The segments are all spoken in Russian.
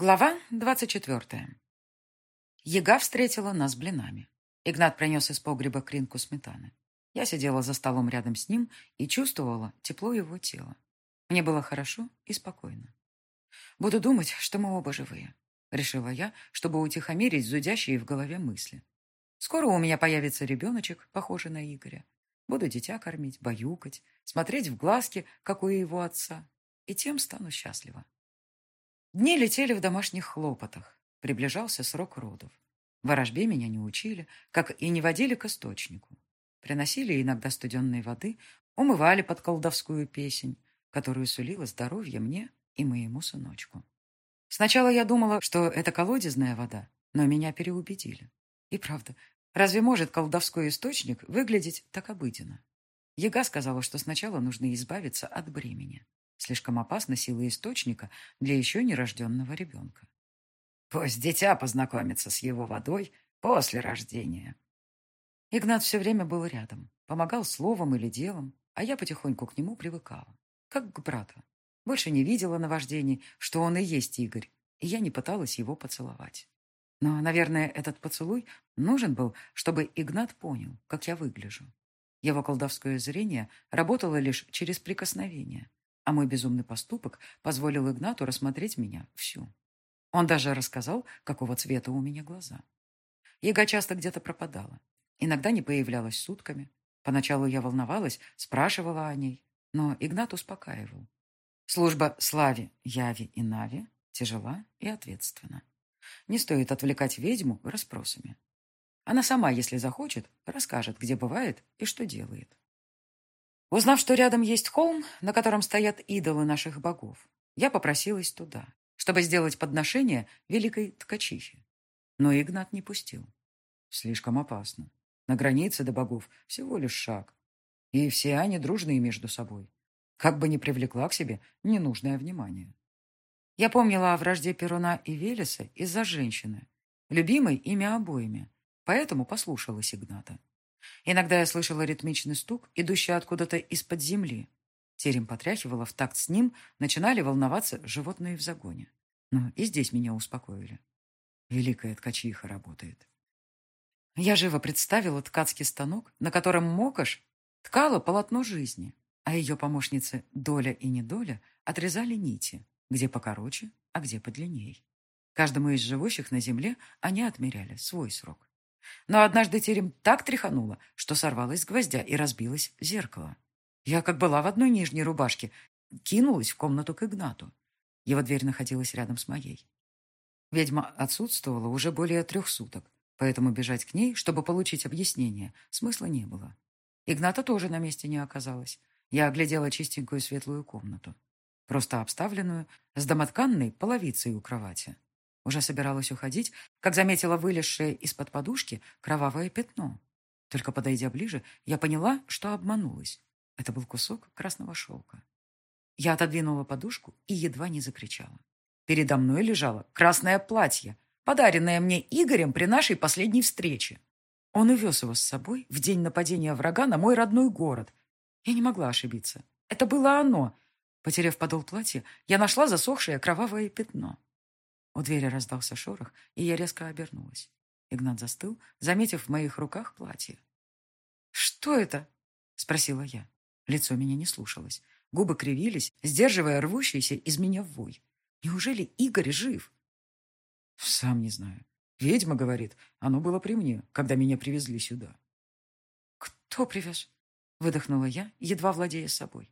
Глава двадцать четвертая. Яга встретила нас блинами. Игнат принес из погреба кринку сметаны. Я сидела за столом рядом с ним и чувствовала тепло его тела. Мне было хорошо и спокойно. «Буду думать, что мы оба живые», — решила я, чтобы утихомирить зудящие в голове мысли. «Скоро у меня появится ребеночек, похожий на Игоря. Буду дитя кормить, баюкать, смотреть в глазки, как у его отца, и тем стану счастлива». Дни летели в домашних хлопотах. Приближался срок родов. В ворожбе меня не учили, как и не водили к источнику. Приносили иногда студенной воды, умывали под колдовскую песень, которую сулила здоровье мне и моему сыночку. Сначала я думала, что это колодезная вода, но меня переубедили. И правда, разве может колдовской источник выглядеть так обыденно? Яга сказала, что сначала нужно избавиться от бремени. Слишком опасна сила источника для еще нерожденного ребенка. Пусть дитя познакомится с его водой после рождения. Игнат все время был рядом, помогал словом или делом, а я потихоньку к нему привыкала, как к брату. Больше не видела наваждений, что он и есть Игорь, и я не пыталась его поцеловать. Но, наверное, этот поцелуй нужен был, чтобы Игнат понял, как я выгляжу. Его колдовское зрение работало лишь через прикосновение, а мой безумный поступок позволил Игнату рассмотреть меня всю. Он даже рассказал, какого цвета у меня глаза. Яга часто где-то пропадала. Иногда не появлялась сутками. Поначалу я волновалась, спрашивала о ней, но Игнат успокаивал. Служба Славе, Яве и Наве тяжела и ответственна. Не стоит отвлекать ведьму расспросами. Она сама, если захочет, расскажет, где бывает и что делает. Узнав, что рядом есть холм, на котором стоят идолы наших богов, я попросилась туда, чтобы сделать подношение великой ткачихе. Но Игнат не пустил. Слишком опасно. На границе до богов всего лишь шаг. И все они дружные между собой. Как бы ни привлекла к себе ненужное внимание. Я помнила о вражде Перуна и Велеса из-за женщины, любимой ими обоими, поэтому послушалась Игната. Иногда я слышала ритмичный стук, идущий откуда-то из-под земли. Терем потряхивала в такт с ним, начинали волноваться животные в загоне. Но и здесь меня успокоили. Великая ткачиха работает. Я живо представила ткацкий станок, на котором Мокаш ткала полотно жизни, а ее помощницы Доля и Недоля отрезали нити, где покороче, а где подлинней. Каждому из живущих на земле они отмеряли свой срок. Но однажды терем так тряхануло, что сорвалось с гвоздя и разбилось зеркало. Я, как была в одной нижней рубашке, кинулась в комнату к Игнату. Его дверь находилась рядом с моей. Ведьма отсутствовала уже более трех суток, поэтому бежать к ней, чтобы получить объяснение, смысла не было. Игната тоже на месте не оказалось. Я оглядела чистенькую светлую комнату, просто обставленную, с домотканной половицей у кровати. Уже собиралась уходить, как заметила вылезшее из-под подушки кровавое пятно. Только подойдя ближе, я поняла, что обманулась. Это был кусок красного шелка. Я отодвинула подушку и едва не закричала. Передо мной лежало красное платье, подаренное мне Игорем при нашей последней встрече. Он увез его с собой в день нападения врага на мой родной город. Я не могла ошибиться. Это было оно. Потеряв подол платья, я нашла засохшее кровавое пятно. У двери раздался шорох, и я резко обернулась. Игнат застыл, заметив в моих руках платье. «Что это?» — спросила я. Лицо меня не слушалось. Губы кривились, сдерживая рвущийся из меня вой. «Неужели Игорь жив?» «Сам не знаю. Ведьма говорит, оно было при мне, когда меня привезли сюда». «Кто привез?» — выдохнула я, едва владея собой.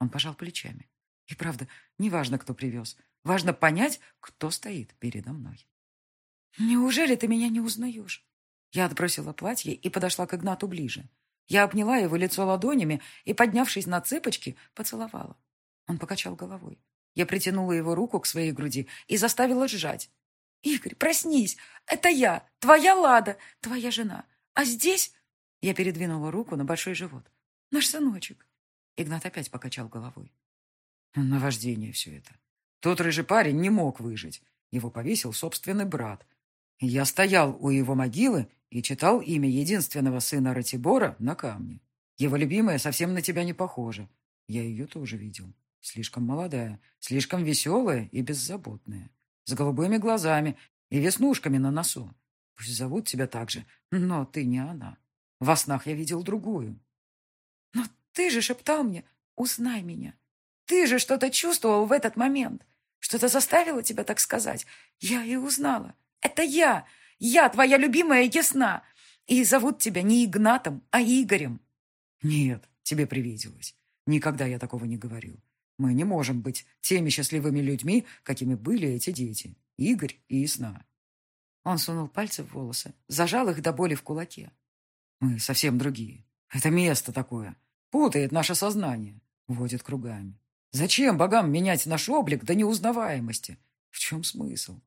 Он пожал плечами. «И правда, неважно, кто привез. Важно понять, кто стоит передо мной. «Неужели ты меня не узнаешь?» Я отбросила платье и подошла к Игнату ближе. Я обняла его лицо ладонями и, поднявшись на цыпочки, поцеловала. Он покачал головой. Я притянула его руку к своей груди и заставила сжать. «Игорь, проснись! Это я, твоя Лада, твоя жена. А здесь...» Я передвинула руку на большой живот. «Наш сыночек». Игнат опять покачал головой. «Наваждение все это. Тот рыжий парень не мог выжить. Его повесил собственный брат. Я стоял у его могилы и читал имя единственного сына Ратибора на камне. Его любимая совсем на тебя не похожа. Я ее тоже видел. Слишком молодая, слишком веселая и беззаботная. с голубыми глазами и веснушками на носу. Пусть зовут тебя так же, но ты не она. Во снах я видел другую. Но ты же шептал мне, узнай меня. Ты же что-то чувствовал в этот момент. Что-то заставило тебя так сказать. Я и узнала. Это я. Я твоя любимая ясна. И зовут тебя не Игнатом, а Игорем. Нет, тебе привиделось. Никогда я такого не говорил. Мы не можем быть теми счастливыми людьми, какими были эти дети. Игорь и Ясна. Он сунул пальцы в волосы, зажал их до боли в кулаке. Мы совсем другие. Это место такое. Путает наше сознание. Водит кругами. Зачем богам менять наш облик до неузнаваемости? В чем смысл?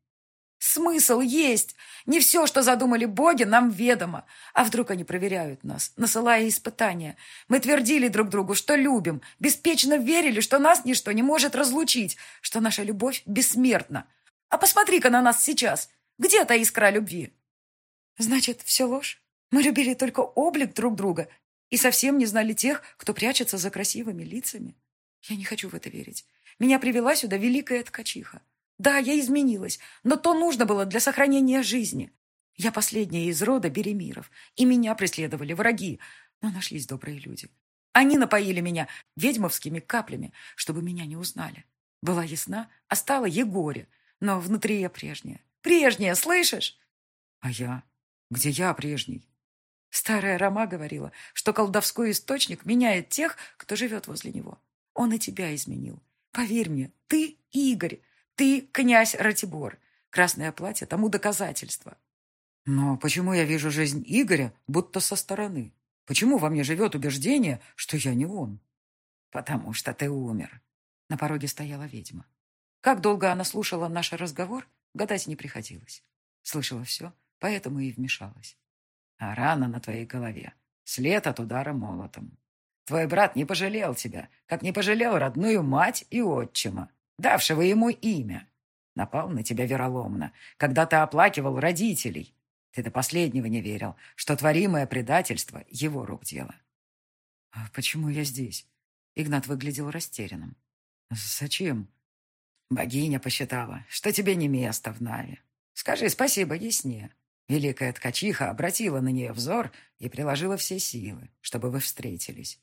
Смысл есть. Не все, что задумали боги, нам ведомо. А вдруг они проверяют нас, насылая испытания? Мы твердили друг другу, что любим, беспечно верили, что нас ничто не может разлучить, что наша любовь бессмертна. А посмотри-ка на нас сейчас. Где та искра любви? Значит, все ложь? Мы любили только облик друг друга и совсем не знали тех, кто прячется за красивыми лицами. Я не хочу в это верить. Меня привела сюда великая ткачиха. Да, я изменилась, но то нужно было для сохранения жизни. Я последняя из рода Беремиров, и меня преследовали враги, но нашлись добрые люди. Они напоили меня ведьмовскими каплями, чтобы меня не узнали. Была ясна, а стала Егоре, но внутри я прежняя. Прежняя, слышишь? А я? Где я прежний? Старая Рома говорила, что колдовской источник меняет тех, кто живет возле него. Он и тебя изменил. Поверь мне, ты Игорь, ты князь Ратибор. Красное платье тому доказательство. Но почему я вижу жизнь Игоря будто со стороны? Почему во мне живет убеждение, что я не он? Потому что ты умер. На пороге стояла ведьма. Как долго она слушала наш разговор, гадать не приходилось. Слышала все, поэтому и вмешалась. А рана на твоей голове. След от удара молотом. Твой брат не пожалел тебя, как не пожалел родную мать и отчима давшего ему имя. Напал на тебя вероломно, когда ты оплакивал родителей. Ты до последнего не верил, что творимое предательство — его рук дело. А почему я здесь? Игнат выглядел растерянным. Зачем? Богиня посчитала, что тебе не место в Наве. Скажи спасибо Ясне. Великая ткачиха обратила на нее взор и приложила все силы, чтобы вы встретились.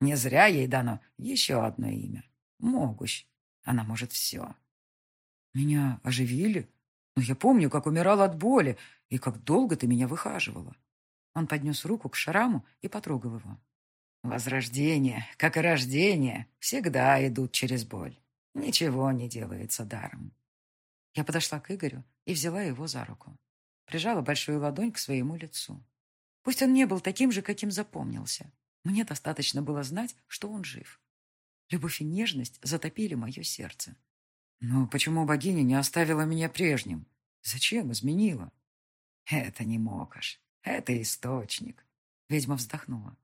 Не зря ей дано еще одно имя — Могущ. Она может все. Меня оживили? Но я помню, как умирал от боли и как долго ты меня выхаживала. Он поднес руку к шраму и потрогал его. Возрождение, как и рождение, всегда идут через боль. Ничего не делается даром. Я подошла к Игорю и взяла его за руку. Прижала большую ладонь к своему лицу. Пусть он не был таким же, каким запомнился. Мне достаточно было знать, что он жив. Любовь и нежность затопили мое сердце. Но почему богиня не оставила меня прежним? Зачем изменила? Это не мокаш. Это источник. Ведьма вздохнула.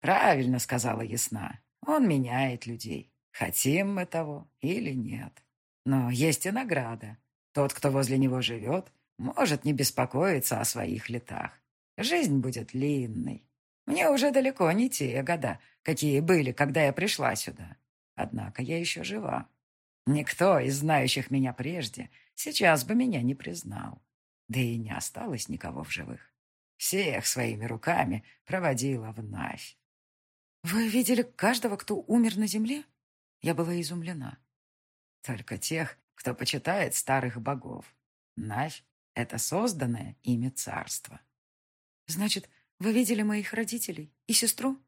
Правильно сказала ясна. Он меняет людей. Хотим мы того или нет. Но есть и награда. Тот, кто возле него живет, может не беспокоиться о своих летах. Жизнь будет длинной. Мне уже далеко не те года, какие были, когда я пришла сюда. Однако я еще жива. Никто из знающих меня прежде сейчас бы меня не признал. Да и не осталось никого в живых. Всех своими руками проводила в Навь. «Вы видели каждого, кто умер на земле?» Я была изумлена. «Только тех, кто почитает старых богов. Навь — это созданное ими царство». «Значит, вы видели моих родителей и сестру?»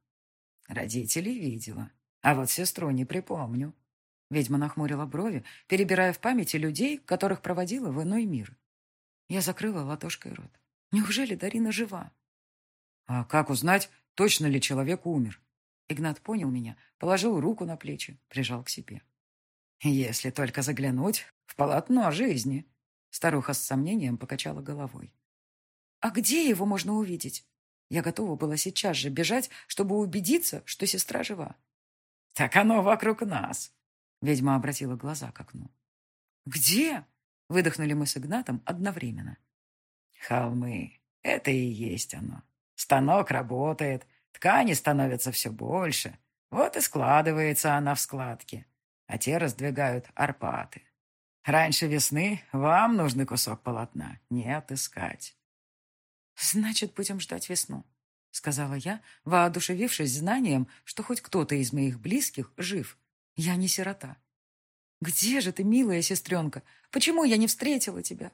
Родителей видела, а вот сестру не припомню. Ведьма нахмурила брови, перебирая в памяти людей, которых проводила в иной мир. Я закрыла ладошкой рот. Неужели Дарина жива? А как узнать, точно ли человек умер? Игнат понял меня, положил руку на плечи, прижал к себе. Если только заглянуть в полотно жизни. Старуха с сомнением покачала головой. А где его можно увидеть? Я готова была сейчас же бежать, чтобы убедиться, что сестра жива. «Так оно вокруг нас!» Ведьма обратила глаза к окну. «Где?» — выдохнули мы с Игнатом одновременно. «Холмы. Это и есть оно. Станок работает, ткани становятся все больше. Вот и складывается она в складки, а те раздвигают арпаты. Раньше весны вам нужный кусок полотна не отыскать. Значит, будем ждать весну, сказала я, воодушевившись знанием, что хоть кто-то из моих близких жив. Я не сирота. Где же ты, милая сестренка? Почему я не встретила тебя?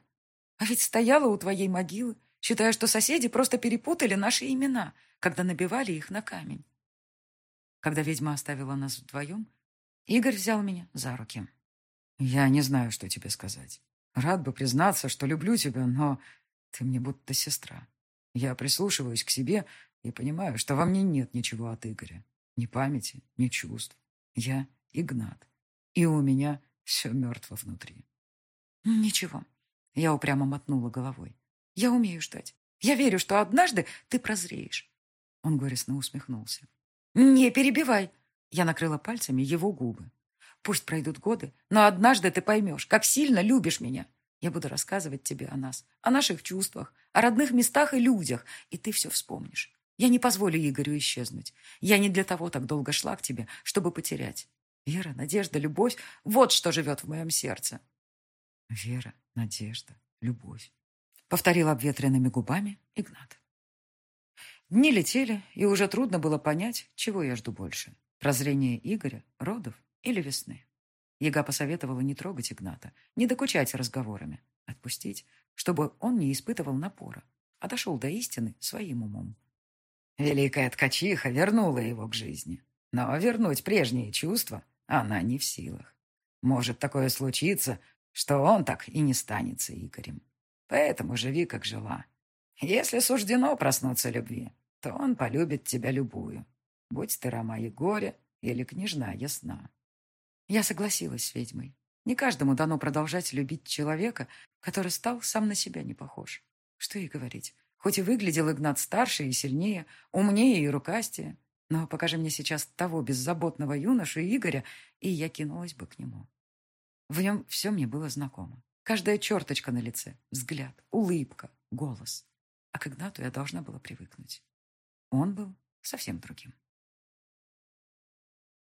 А ведь стояла у твоей могилы, считая, что соседи просто перепутали наши имена, когда набивали их на камень. Когда ведьма оставила нас вдвоем, Игорь взял меня за руки. Я не знаю, что тебе сказать. Рад бы признаться, что люблю тебя, но ты мне будто сестра. Я прислушиваюсь к себе и понимаю, что во мне нет ничего от Игоря. Ни памяти, ни чувств. Я Игнат. И у меня все мертво внутри. Ничего. Я упрямо мотнула головой. Я умею ждать. Я верю, что однажды ты прозреешь. Он горестно усмехнулся. Не перебивай. Я накрыла пальцами его губы. Пусть пройдут годы, но однажды ты поймешь, как сильно любишь меня. Я буду рассказывать тебе о нас, о наших чувствах, о родных местах и людях, и ты все вспомнишь. Я не позволю Игорю исчезнуть. Я не для того так долго шла к тебе, чтобы потерять. Вера, надежда, любовь — вот что живет в моем сердце. Вера, надежда, любовь. Повторил обветренными губами Игнат. Дни летели, и уже трудно было понять, чего я жду больше. Прозрение Игоря, родов или весны. Яга посоветовала не трогать Игната, не докучать разговорами, отпустить, чтобы он не испытывал напора, а дошел до истины своим умом. Великая ткачиха вернула его к жизни, но вернуть прежние чувства она не в силах. Может такое случиться, что он так и не станется Игорем. Поэтому живи, как жила. Если суждено проснуться любви, то он полюбит тебя любую, будь ты Рома Егоря или княжна Ясна. Я согласилась с ведьмой. Не каждому дано продолжать любить человека, который стал сам на себя не похож. Что и говорить. Хоть и выглядел Игнат старше и сильнее, умнее и рукастее, но покажи мне сейчас того беззаботного юношу Игоря, и я кинулась бы к нему. В нем все мне было знакомо. Каждая черточка на лице, взгляд, улыбка, голос. А к Игнату я должна была привыкнуть. Он был совсем другим.